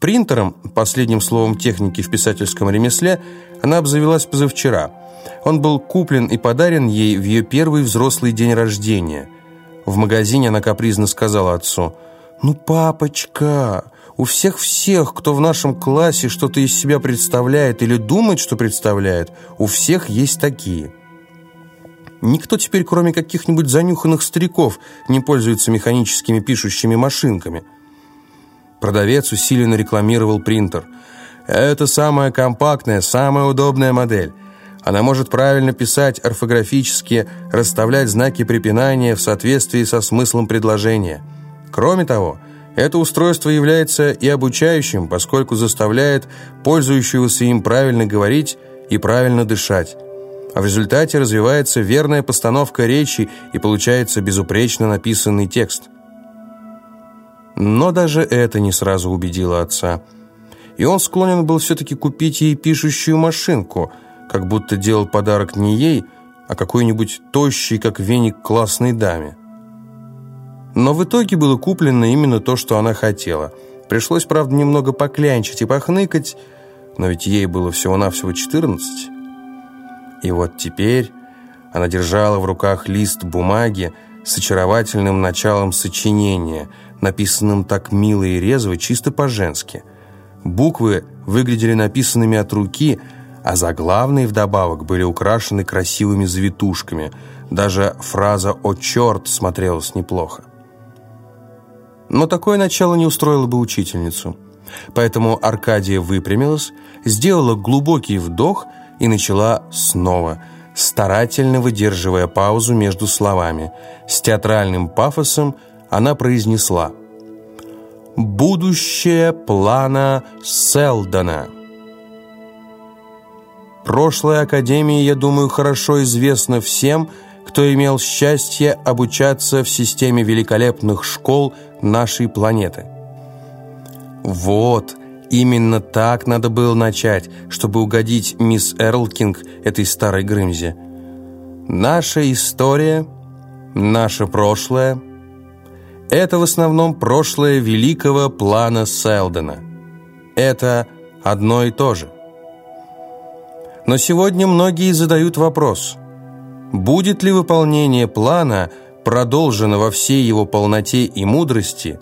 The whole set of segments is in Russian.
Принтером, последним словом техники в писательском ремесле, она обзавелась позавчера. Он был куплен и подарен ей в ее первый взрослый день рождения. В магазине она капризно сказала отцу, «Ну, папочка, у всех-всех, кто в нашем классе что-то из себя представляет или думает, что представляет, у всех есть такие». Никто теперь, кроме каких-нибудь занюханных стариков, не пользуется механическими пишущими машинками. Продавец усиленно рекламировал принтер. «Это самая компактная, самая удобная модель. Она может правильно писать орфографически, расставлять знаки препинания в соответствии со смыслом предложения. Кроме того, это устройство является и обучающим, поскольку заставляет пользующегося им правильно говорить и правильно дышать а в результате развивается верная постановка речи и получается безупречно написанный текст. Но даже это не сразу убедило отца. И он склонен был все-таки купить ей пишущую машинку, как будто делал подарок не ей, а какой-нибудь тощей, как веник, классной даме. Но в итоге было куплено именно то, что она хотела. Пришлось, правда, немного поклянчить и похныкать, но ведь ей было всего-навсего 14. И вот теперь она держала в руках лист бумаги с очаровательным началом сочинения, написанным так мило и резво, чисто по-женски. Буквы выглядели написанными от руки, а заглавные вдобавок были украшены красивыми завитушками. Даже фраза «О, черт!» смотрелась неплохо. Но такое начало не устроило бы учительницу. Поэтому Аркадия выпрямилась, сделала глубокий вдох – и начала снова, старательно выдерживая паузу между словами. С театральным пафосом она произнесла «Будущее плана Селдона». Прошлая Академия, я думаю, хорошо известна всем, кто имел счастье обучаться в системе великолепных школ нашей планеты. Вот Именно так надо было начать, чтобы угодить мисс Эрлкинг этой старой Грымзе. Наша история, наше прошлое – это в основном прошлое великого плана Селдена. Это одно и то же. Но сегодня многие задают вопрос, будет ли выполнение плана продолжено во всей его полноте и мудрости,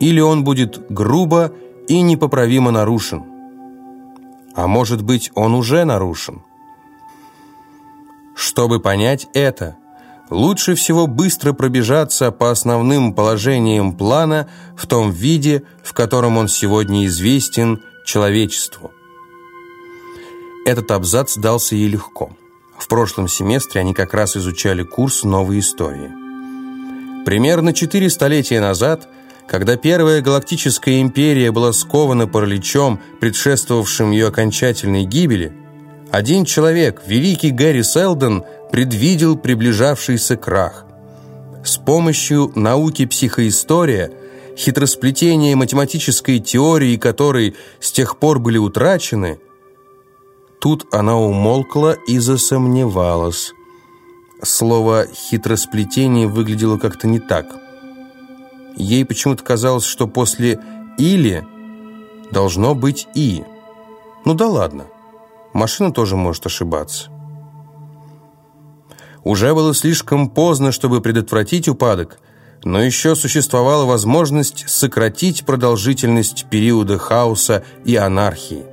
или он будет грубо и и непоправимо нарушен. А может быть, он уже нарушен? Чтобы понять это, лучше всего быстро пробежаться по основным положениям плана в том виде, в котором он сегодня известен человечеству. Этот абзац дался ей легко. В прошлом семестре они как раз изучали курс новой истории. Примерно четыре столетия назад – когда первая галактическая империя была скована параличом, предшествовавшим ее окончательной гибели, один человек, великий Гэри Селдон, предвидел приближавшийся крах. С помощью науки психоистория, хитросплетения математической теории, которые с тех пор были утрачены, тут она умолкла и засомневалась. Слово «хитросплетение» выглядело как-то не так – Ей почему-то казалось, что после «или» должно быть «и». Ну да ладно, машина тоже может ошибаться. Уже было слишком поздно, чтобы предотвратить упадок, но еще существовала возможность сократить продолжительность периода хаоса и анархии.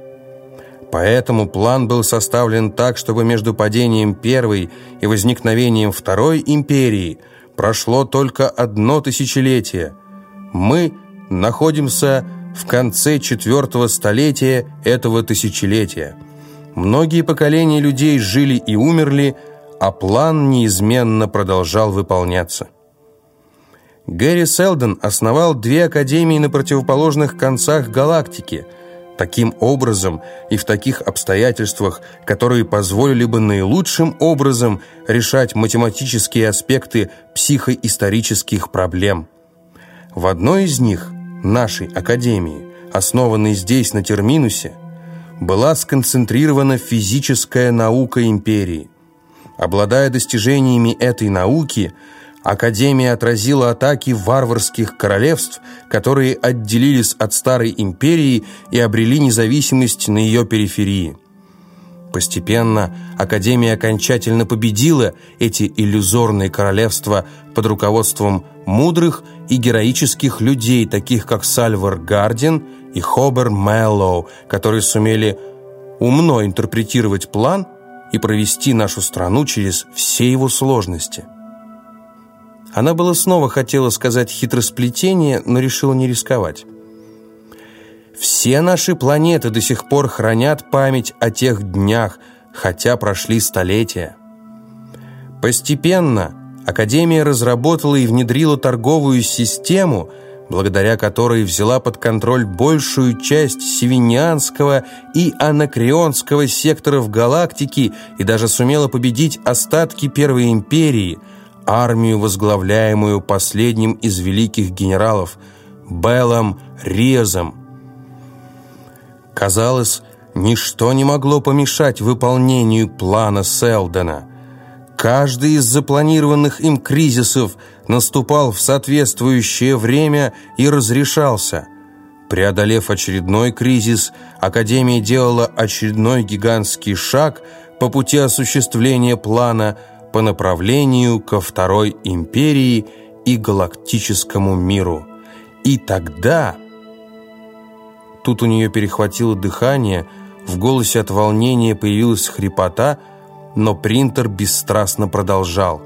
Поэтому план был составлен так, чтобы между падением первой и возникновением второй империи – прошло только одно тысячелетие. Мы находимся в конце четвертого столетия этого тысячелетия. Многие поколения людей жили и умерли, а план неизменно продолжал выполняться. Гэри Селдон основал две академии на противоположных концах галактики – таким образом и в таких обстоятельствах, которые позволили бы наилучшим образом решать математические аспекты психоисторических проблем. В одной из них, нашей Академии, основанной здесь, на Терминусе, была сконцентрирована физическая наука империи. Обладая достижениями этой науки, Академия отразила атаки варварских королевств, которые отделились от Старой Империи и обрели независимость на ее периферии. Постепенно Академия окончательно победила эти иллюзорные королевства под руководством мудрых и героических людей, таких как Сальвар Гардин и Хобер Мэллоу, которые сумели умно интерпретировать план и провести нашу страну через все его сложности. Она было снова хотела сказать хитросплетение, но решила не рисковать. Все наши планеты до сих пор хранят память о тех днях, хотя прошли столетия. Постепенно Академия разработала и внедрила торговую систему, благодаря которой взяла под контроль большую часть севинянского и анакреонского секторов галактики и даже сумела победить остатки Первой империи, армию, возглавляемую последним из великих генералов Беллом Резом. Казалось, ничто не могло помешать выполнению плана Селдена – Каждый из запланированных им кризисов наступал в соответствующее время и разрешался. Преодолев очередной кризис, Академия делала очередной гигантский шаг по пути осуществления плана по направлению ко Второй Империи и галактическому миру. И тогда... Тут у нее перехватило дыхание, в голосе от волнения появилась хрипота – но принтер бесстрастно продолжал.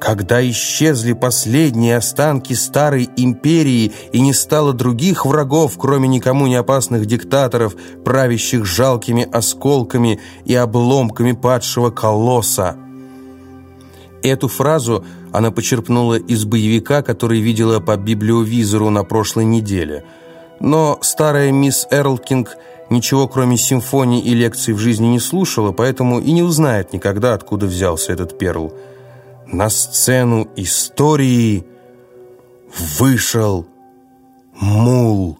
Когда исчезли последние останки старой империи и не стало других врагов, кроме никому не опасных диктаторов, правящих жалкими осколками и обломками падшего колосса. Эту фразу она почерпнула из боевика, который видела по библиовизору на прошлой неделе. Но старая мисс Эрлкинг – ничего кроме симфоний и лекций в жизни не слушала, поэтому и не узнает никогда, откуда взялся этот перл. На сцену истории вышел мул.